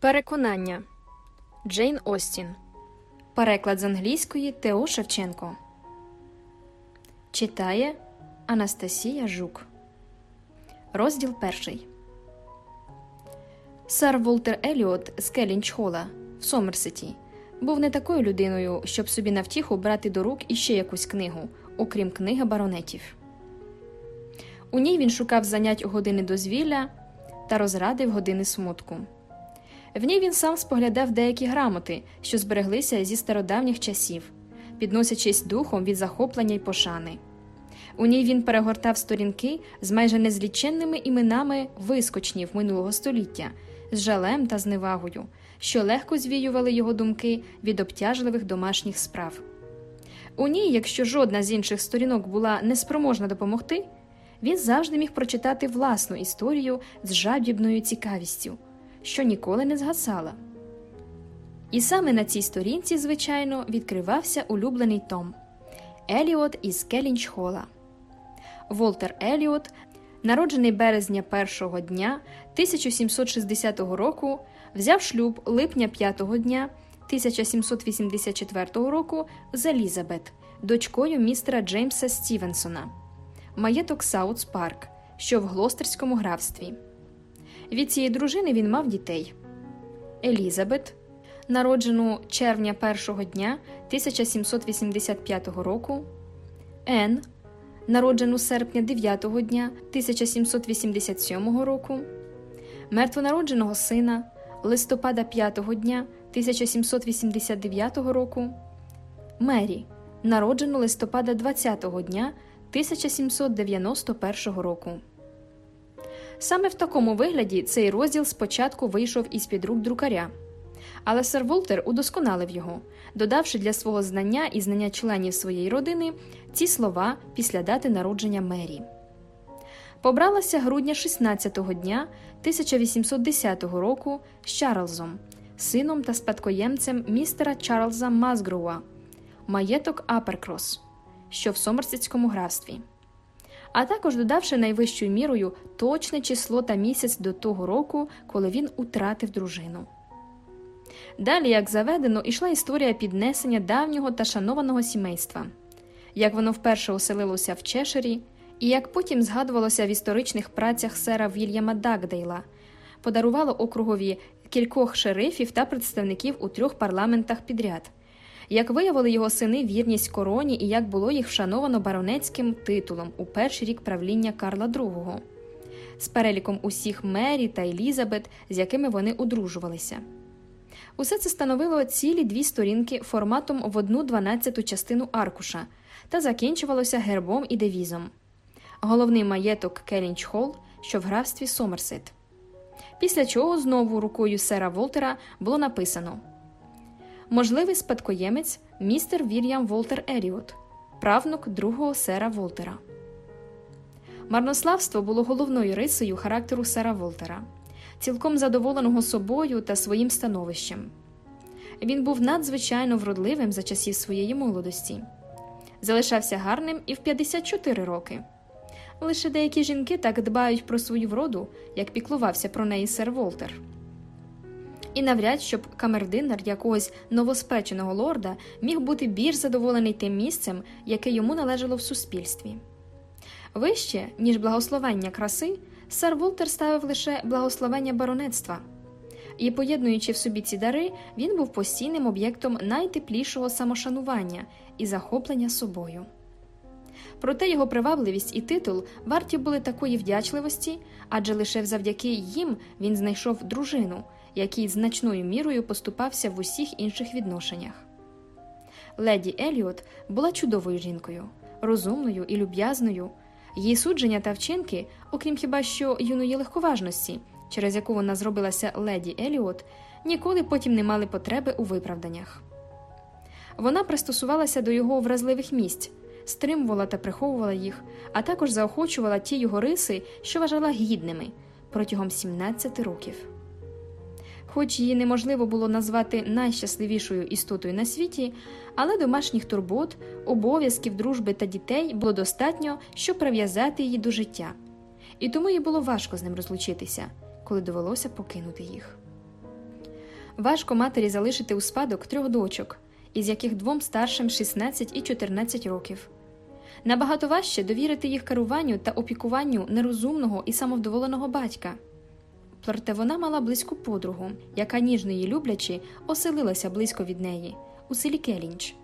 Переконання Джейн Остін. Переклад з англійської Тео Шевченко. Читає Анастасія Жук. Розділ перший. Сер Волтер Еліот з Келінчхола в Сомерсеті був не такою людиною, щоб собі на втіху брати до рук іще якусь книгу, окрім книги баронетів. У ній він шукав занять у години дозвілля та розради в години смутку. В ній він сам споглядав деякі грамоти, що збереглися зі стародавніх часів, підносячись духом від захоплення й пошани. У ній він перегортав сторінки з майже незліченними іменами вискочнів минулого століття, з жалем та зневагою, що легко звіювали його думки від обтяжливих домашніх справ. У ній, якщо жодна з інших сторінок була неспроможна допомогти, він завжди міг прочитати власну історію з жадібною цікавістю що ніколи не згасала. І саме на цій сторінці, звичайно, відкривався улюблений Том Еліот із Келінчхола. Волтер Еліот, народжений березня першого дня 1760 року, взяв шлюб липня 5 дня 1784 року з Елізабет, дочкою містера Джеймса Стівенсона, маєток Саут Парк, що в Глостерському графстві. Від цієї дружини він мав дітей. Елізабет, народжену червня першого дня 1785 року, Ен, народжену серпня 9 дня 1787 року, мертвонародженого сина листопада 5 дня 1789 року, Мері, народжену листопада 20 дня 1791 року. Саме в такому вигляді цей розділ спочатку вийшов із під рук друкаря, але сер Волтер удосконалив його, додавши для свого знання і знання членів своєї родини ці слова після дати народження Мері. Побралася грудня 16-го дня 1810 року з Чарльзом, сином та спадкоємцем містера Чарльза Мазгроуа, маєток Аперкрос, що в Сомерсетському графстві а також додавши найвищою мірою точне число та місяць до того року, коли він утратив дружину. Далі, як заведено, ішла історія піднесення давнього та шанованого сімейства, як воно вперше оселилося в Чешері, і як потім згадувалося в історичних працях сера Вільяма Дагдейла, подарувало округові кількох шерифів та представників у трьох парламентах підряд як виявили його сини вірність короні і як було їх вшановано баронецьким титулом у перший рік правління Карла II, з переліком усіх Мері та Елізабет, з якими вони одружувалися. Усе це становило цілі дві сторінки форматом в одну дванадцяту частину аркуша та закінчувалося гербом і девізом. Головний маєток Келінч Холл, що в графстві Сомерсет. Після чого знову рукою сера Волтера було написано можливий спадкоємець містер Вільям Волтер Еліот, правнук другого сера Волтера. Марнославство було головною рисою характеру сера Волтера, цілком задоволеного собою та своїм становищем. Він був надзвичайно вродливим за часів своєї молодості, залишався гарним і в 54 роки. Лише деякі жінки так дбають про свою вроду, як піклувався про неї сер Волтер і навряд щоб камердинер якогось новоспеченого лорда міг бути більш задоволений тим місцем, яке йому належало в суспільстві. Вище, ніж благословення краси, сер Волтер ставив лише благословення баронетства, і, поєднуючи в собі ці дари, він був постійним об'єктом найтеплішого самошанування і захоплення собою. Проте його привабливість і титул варті були такої вдячливості, адже лише завдяки їм він знайшов дружину, який значною мірою поступався в усіх інших відношеннях. Леді Еліот була чудовою жінкою, розумною і люб'язною. Її судження та вчинки, окрім хіба що юної легковажності, через яку вона зробилася леді Еліот, ніколи потім не мали потреби у виправданнях. Вона пристосувалася до його вразливих місць, стримувала та приховувала їх, а також заохочувала ті його риси, що вважала гідними протягом 17 років. Хоч її неможливо було назвати найщасливішою істотою на світі, але домашніх турбот, обов'язків дружби та дітей було достатньо, щоб прив'язати її до життя, і тому їй було важко з ним розлучитися, коли довелося покинути їх. Важко матері залишити у спадок трьох дочок, із яких двом старшим 16 і 14 років. Набагато важче довірити їх керуванню та опікуванню нерозумного і самовдоволеного батька. Проте вона мала близьку подругу, яка ніжно її люблячи, оселилася близько від неї, у селі Келінч,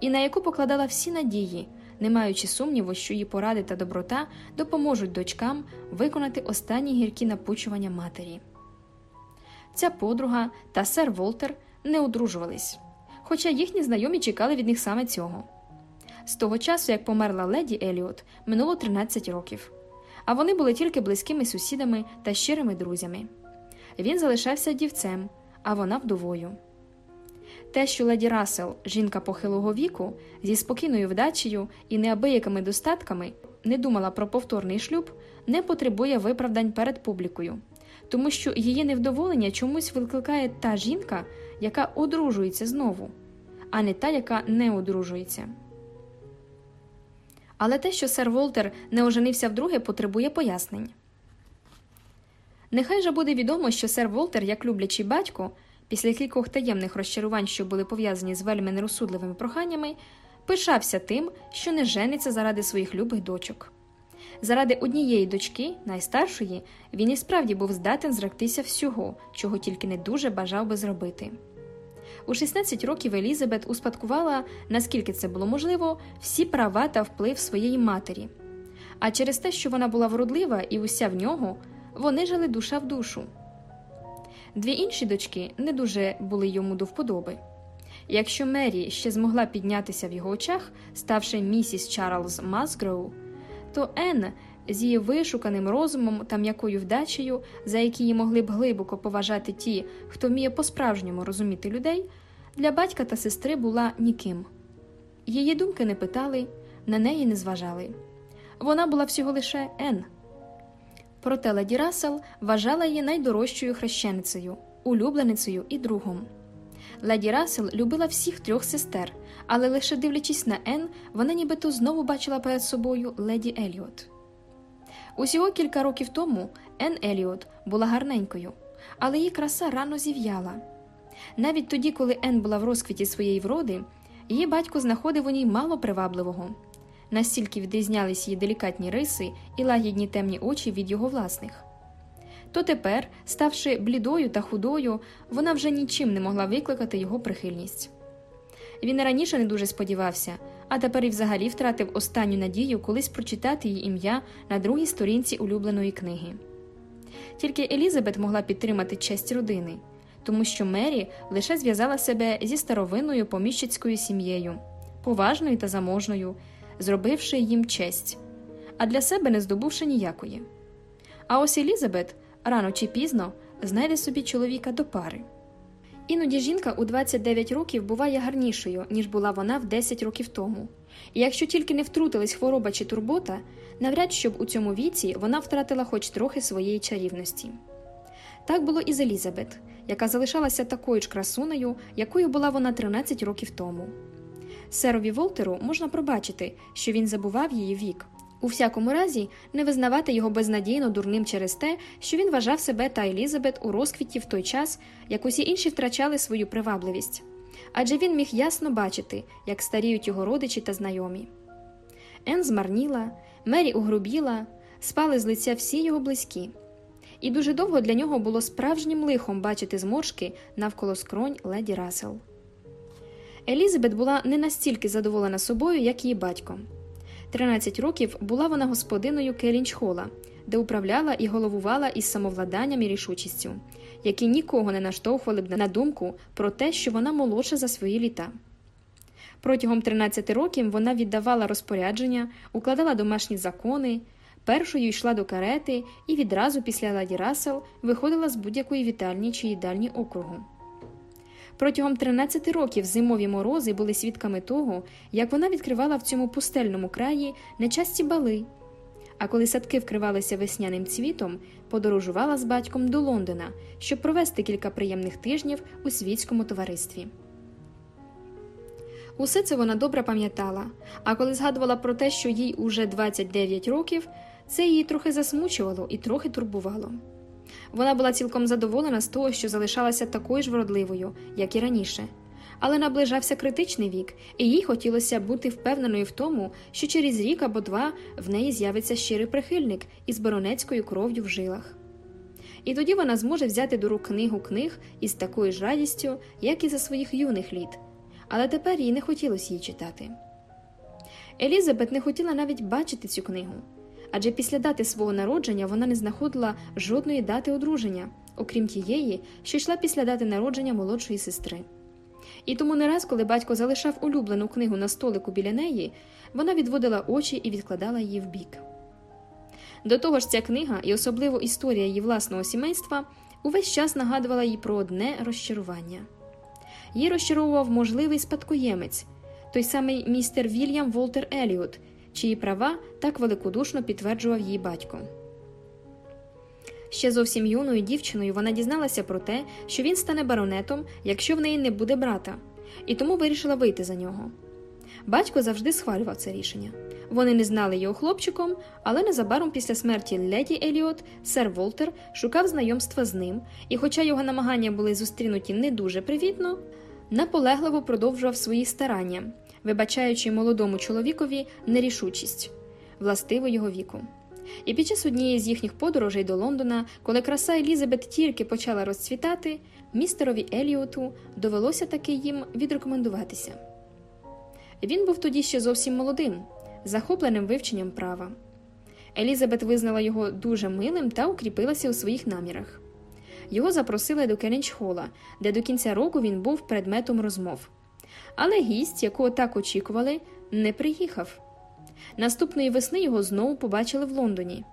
і на яку покладала всі надії, не маючи сумніву, що її поради та доброта допоможуть дочкам виконати останні гіркі напучування матері. Ця подруга та сер Волтер не одружувались, хоча їхні знайомі чекали від них саме цього. З того часу, як померла леді Еліот, минуло 13 років, а вони були тільки близькими сусідами та щирими друзями. Він залишався дівцем, а вона вдовою. Те, що леді Рассел, жінка похилого віку, зі спокійною вдачею і неабиякими достатками, не думала про повторний шлюб, не потребує виправдань перед публікою, тому що її невдоволення чомусь викликає та жінка, яка одружується знову, а не та, яка не одружується. Але те, що сер Волтер не оженився вдруге, потребує пояснень. Нехай же буде відомо, що сер Волтер, як люблячий батько, після кількох таємних розчарувань, що були пов'язані з вельми нерозсудливими проханнями, пишався тим, що не жениться заради своїх любих дочок. Заради однієї дочки, найстаршої, він і справді був здатен зректися всього, чого тільки не дуже бажав би зробити. У 16 років Елізабет успадкувала, наскільки це було можливо, всі права та вплив своєї матері. А через те, що вона була вродлива і уся в нього, вони жили душа в душу. Дві інші дочки не дуже були йому до вподоби. Якщо Мері ще змогла піднятися в його очах, ставши місіс Чарльз Масгроу, то Енн з її вишуканим розумом та м'якою вдачею, за які її могли б глибоко поважати ті, хто вміє по-справжньому розуміти людей, для батька та сестри була ніким. Її думки не питали, на неї не зважали. Вона була всього лише Ен. Проте леді Рассел вважала її найдорожчою хрещеницею, улюбленицею і другом. Леді Рассел любила всіх трьох сестер, але лише дивлячись на Ен, вона нібито знову бачила перед собою леді Еліот. Усього кілька років тому Ен Еліот була гарненькою, але її краса рано зів'яла. Навіть тоді, коли Ен була в розквіті своєї вроди, її батько знаходив у ній мало привабливого. Настільки відрізнялись її делікатні риси і лагідні темні очі від його власних. То тепер, ставши блідою та худою, вона вже нічим не могла викликати його прихильність. Він раніше не дуже сподівався, а тепер і взагалі втратив останню надію колись прочитати її ім'я на другій сторінці улюбленої книги. Тільки Елізабет могла підтримати честь родини, тому що Мері лише зв'язала себе зі старовинною поміщицькою сім'єю, поважною та заможною, зробивши їм честь, а для себе не здобувши ніякої. А ось Елізабет рано чи пізно знайде собі чоловіка до пари. Іноді жінка у 29 років буває гарнішою, ніж була вона в 10 років тому, і якщо тільки не втрутилась хвороба чи турбота, навряд щоб у цьому віці вона втратила хоч трохи своєї чарівності. Так було і з Елізабет, яка залишалася такою ж красунею, якою була вона 13 років тому. Серові Волтеру можна пробачити, що він забував її вік. У всякому разі, не визнавати його безнадійно дурним через те, що він вважав себе та Елізабет у розквіті в той час, як усі інші втрачали свою привабливість. Адже він міг ясно бачити, як старіють його родичі та знайомі. Ен змарніла, Мері угрубіла, спали з лиця всі його близькі, і дуже довго для нього було справжнім лихом бачити зморшки навколо скронь леді Рассел. Елізабет була не настільки задоволена собою, як її батько. 13 років була вона господиною Келінчхола, де управляла і головувала із самовладанням і рішучістю, які нікого не наштовхували б на думку про те, що вона молодша за свої літа. Протягом 13 років вона віддавала розпорядження, укладала домашні закони, першою йшла до карети і відразу після ладі Рассел виходила з будь-якої вітальні чи їдальні округу. Протягом 13 років зимові морози були свідками того, як вона відкривала в цьому пустельному краї нечасті бали. А коли садки вкривалися весняним цвітом, подорожувала з батьком до Лондона, щоб провести кілька приємних тижнів у світському товаристві. Усе це вона добре пам'ятала, а коли згадувала про те, що їй уже 29 років, це її трохи засмучувало і трохи турбувало. Вона була цілком задоволена з того, що залишалася такою ж вродливою, як і раніше, але наближався критичний вік, і їй хотілося бути впевненою в тому, що через рік або два в неї з'явиться щирий прихильник із баронецькою кров'ю в жилах. І тоді вона зможе взяти до рук книгу книг із такою ж радістю, як і за своїх юних літ, але тепер їй не хотілося її читати. Елізабет не хотіла навіть бачити цю книгу, адже після дати свого народження вона не знаходила жодної дати одруження, окрім тієї, що йшла після дати народження молодшої сестри. І тому не раз, коли батько залишав улюблену книгу на столику біля неї, вона відводила очі і відкладала її вбік. До того ж, ця книга, і особливо історія її власного сімейства, увесь час нагадувала їй про одне розчарування. Її розчаровував можливий спадкоємець, той самий містер Вільям Волтер Еліот, чиї права так великодушно підтверджував її батько. Ще зовсім юною дівчиною вона дізналася про те, що він стане баронетом, якщо в неї не буде брата, і тому вирішила вийти за нього. Батько завжди схвалював це рішення. Вони не знали його хлопчиком, але незабаром після смерті леді Еліот сер Волтер шукав знайомства з ним, і, хоча його намагання були зустрінуті не дуже привітно, наполегливо продовжував свої старання, вибачаючи молодому чоловікові нерішучість, властиву його віку. І під час однієї з їхніх подорожей до Лондона, коли краса Елізабет тільки почала розцвітати, містерові Еліоту довелося таки їм відрекомендуватися. Він був тоді ще зовсім молодим, захопленим вивченням права. Елізабет визнала його дуже милим та укріпилася у своїх намірах. Його запросили до Кеннінч-Холла, де до кінця року він був предметом розмов. Але гість, якого так очікували, не приїхав. Наступної весни його знову побачили в Лондоні.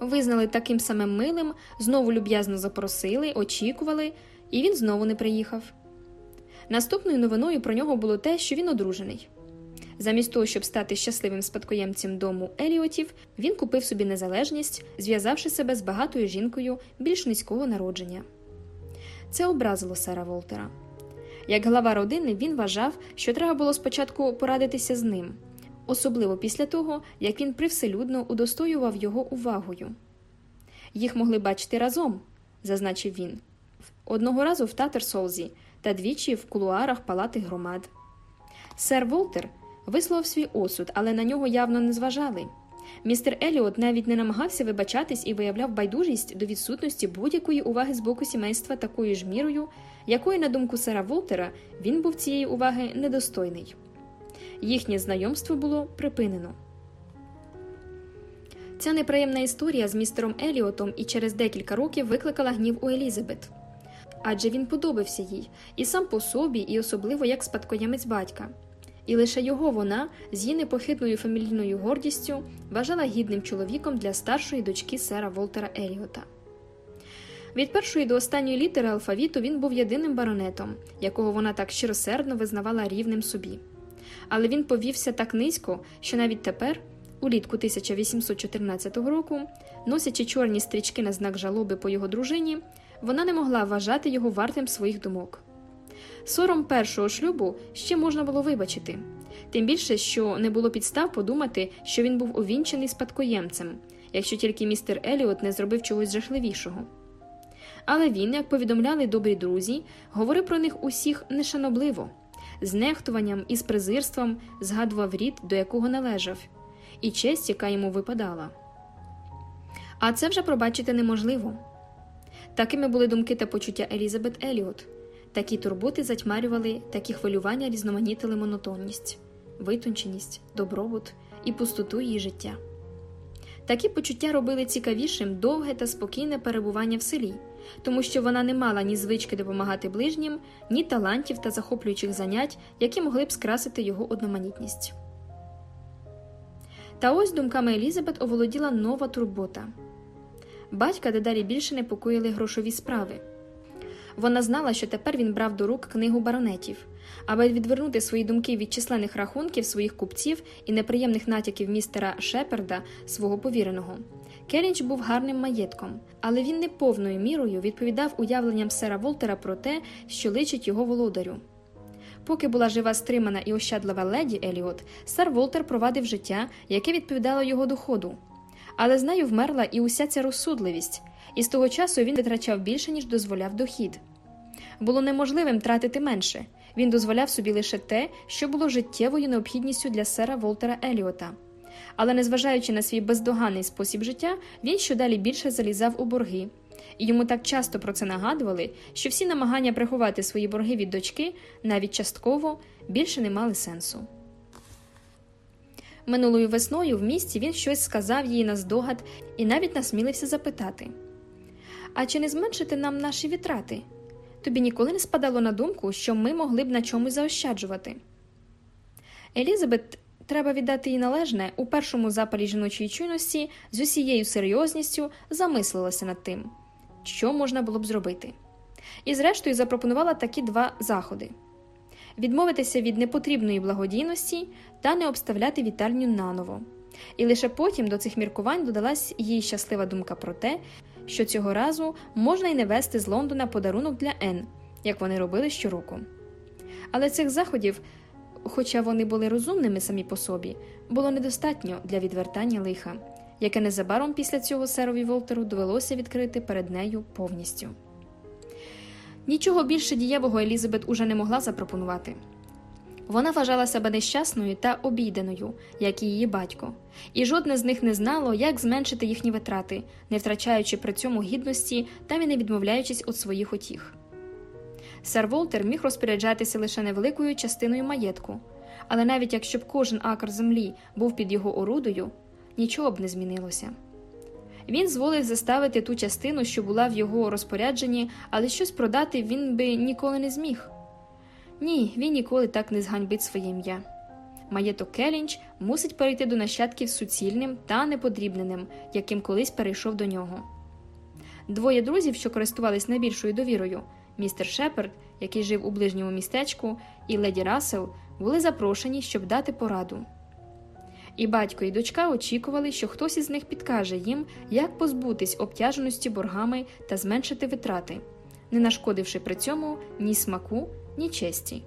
Визнали таким самим милим, знову люб'язно запросили, очікували, і він знову не приїхав. Наступною новиною про нього було те, що він одружений. Замість того, щоб стати щасливим спадкоємцем дому Еліотів, він купив собі незалежність, зв'язавши себе з багатою жінкою більш низького народження. Це образило сера Волтера. Як глава родини, він вважав, що треба було спочатку порадитися з ним, особливо після того, як він привселюдно удостоював його увагою. Їх могли бачити разом, зазначив він, одного разу в Татерсолзі та двічі в кулуарах палати громад. Сер Волтер висловив свій осуд, але на нього явно не зважали. Містер Еліот навіть не намагався вибачатись і виявляв байдужість до відсутності будь-якої уваги з боку сімейства такою ж мірою, якої, на думку сера Волтера, він був цієї уваги недостойний. Їхнє знайомство було припинено. Ця неприємна історія з містером Еліотом і через декілька років викликала гнів у Елізабет. Адже він подобався їй і сам по собі, і особливо як спадкоємець батька і лише його вона з її непохитною фамільною гордістю вважала гідним чоловіком для старшої дочки сера Волтера Еліота. Від першої до останньої літери алфавіту він був єдиним баронетом, якого вона так щиросердно визнавала рівним собі. Але він повівся так низько, що навіть тепер, улітку 1814 року, носячи чорні стрічки на знак жалоби по його дружині, вона не могла вважати його вартим своїх думок. Сором першого шлюбу ще можна було вибачити, тим більше, що не було підстав подумати, що він був увінчений спадкоємцем, якщо тільки містер Еліот не зробив чогось жахливішого. Але він, як повідомляли добрі друзі, говорив про них усіх нешанобливо, з нехтуванням і з презирством згадував рід, до якого належав, і честь, яка йому випадала. А це вже пробачити неможливо. Такими були думки та почуття Елізабет Еліот. Такі турботи затьмарювали, такі хвилювання різноманітили монотонність, витонченість, добробут і пустоту її життя. Такі почуття робили цікавішим довге та спокійне перебування в селі, тому що вона не мала ні звички допомагати ближнім, ні талантів та захоплюючих занять, які могли б скрасити його одноманітність. Та ось думками Елізабет оволоділа нова турбота. Батька дедалі більше непокоїли грошові справи. Вона знала, що тепер він брав до рук книгу баронетів, аби відвернути свої думки від численних рахунків своїх купців і неприємних натяків містера Шеперда, свого повіреного. Керінч був гарним маєтком, але він не повною мірою відповідав уявленням сера Волтера про те, що личить його володарю. Поки була жива стримана і ощадлива леді Еліот, сер Волтер провадив життя, яке відповідало його доходу. Але з нею вмерла і уся ця розсудливість, і з того часу він витрачав більше, ніж дозволяв дохід. Було неможливим тратити менше. Він дозволяв собі лише те, що було життєвою необхідністю для сера Волтера Еліота. Але, незважаючи на свій бездоганний спосіб життя, він щодалі більше залізав у борги. І йому так часто про це нагадували, що всі намагання приховати свої борги від дочки, навіть частково, більше не мали сенсу. Минулою весною в місті він щось сказав їй на здогад і навіть насмілився запитати А чи не зменшити нам наші вітрати? Тобі ніколи не спадало на думку, що ми могли б на чомусь заощаджувати. Елізабет, треба віддати їй належне, у першому запалі жіночої чуйності з усією серйозністю замислилася над тим, що можна було б зробити. І, зрештою, запропонувала такі два заходи відмовитися від непотрібної благодійності та не обставляти вітальню наново. І лише потім до цих міркувань додалась їй щаслива думка про те, що цього разу можна й не вести з Лондона подарунок для Ен, як вони робили щороку. Але цих заходів, хоча вони були розумними самі по собі, було недостатньо для відвертання лиха, яке незабаром після цього серові Волтеру довелося відкрити перед нею повністю. Нічого більше дієвого Елізабет уже не могла запропонувати. Вона вважала себе нещасною та обійденою, як і її батько, і жодне з них не знало, як зменшити їхні витрати, не втрачаючи при цьому гідності та не відмовляючись від своїх утіх. Сер Волтер міг розпоряджатися лише невеликою частиною маєтку, але навіть якщо б кожен акр землі був під його орудою, нічого б не змінилося. Він зволив заставити ту частину, що була в його розпорядженні, але щось продати він би ніколи не зміг. Ні, він ніколи так не зганьбить своє ім'я. Маєток Келінч мусить перейти до нащадків суцільним та неподрібненим, яким колись перейшов до нього. Двоє друзів, що користувались найбільшою довірою, містер Шеперд, який жив у ближньому містечку, і леді Рассел, були запрошені, щоб дати пораду. І батько і дочка очікували, що хтось із них підкаже їм, як позбутись обтяженості боргами та зменшити витрати, не нашкодивши при цьому ні смаку, ні честі.